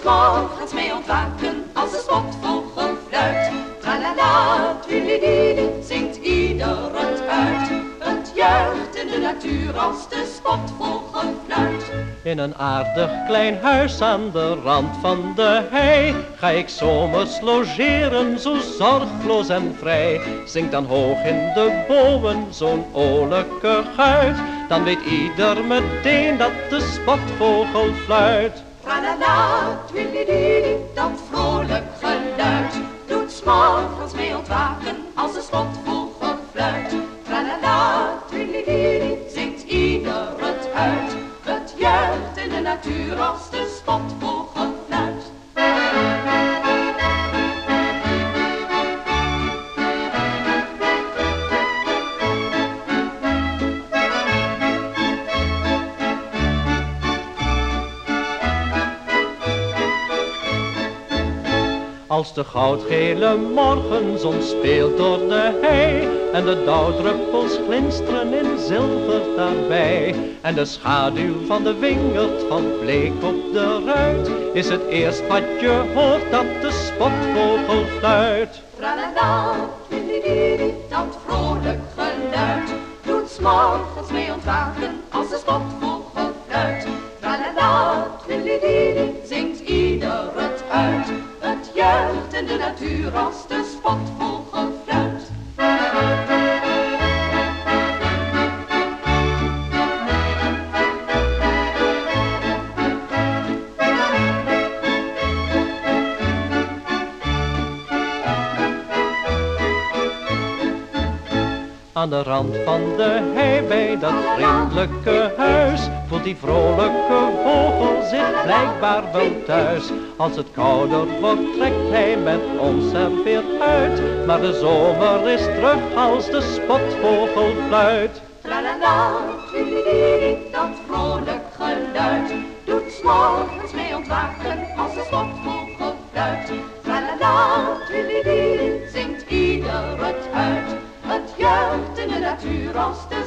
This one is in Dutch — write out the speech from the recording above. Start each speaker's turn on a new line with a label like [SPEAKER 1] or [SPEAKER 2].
[SPEAKER 1] s'morgens mee ontwaken als de spotvogel fluit. Tralala, tulididi, zingt ieder het uit. Het juicht in de natuur als de spotvogel fluit.
[SPEAKER 2] In een aardig klein huis aan de rand van de hei Ga ik zomers logeren, zo zorgloos en vrij Zing dan hoog in de bomen zo'n olijke guit Dan weet ieder meteen dat de spotvogel fluit
[SPEAKER 1] Tralala, twilididi, dat vrolijk geluid. Doet s'morgens mee ontwaken als de spotvogel fluit. Tralala, twilididi, zingt ieder het uit. Het juicht in de natuur als de spotvogel
[SPEAKER 2] Als de goudgele morgenzon speelt door de hei En de dauwdruppels glinsteren in zilver daarbij En de schaduw van de wingerd van bleek op de ruit Is het eerst wat je hoort dat de spotvogel fluit.
[SPEAKER 1] Tralala, dat vrolijk geluid Doet s'morgens mee ontwaken als de spotvogel fluit. Tralala, Juicht in de natuur als de spotvogel fluit
[SPEAKER 2] Aan de rand van de hei bij dat vriendelijke huis Voelt die vrolijke vogel zich blijkbaar wel thuis. Als het kouder wordt trekt hij met ons er weer uit. Maar de zomer is terug als de spotvogel fluit.
[SPEAKER 1] Tralala, dat vrolijk geluid. Doet s'morgens mee ontwaken als de spotvogel fluit. Tralala, zingt ieder het uit. Het juicht in de natuur als de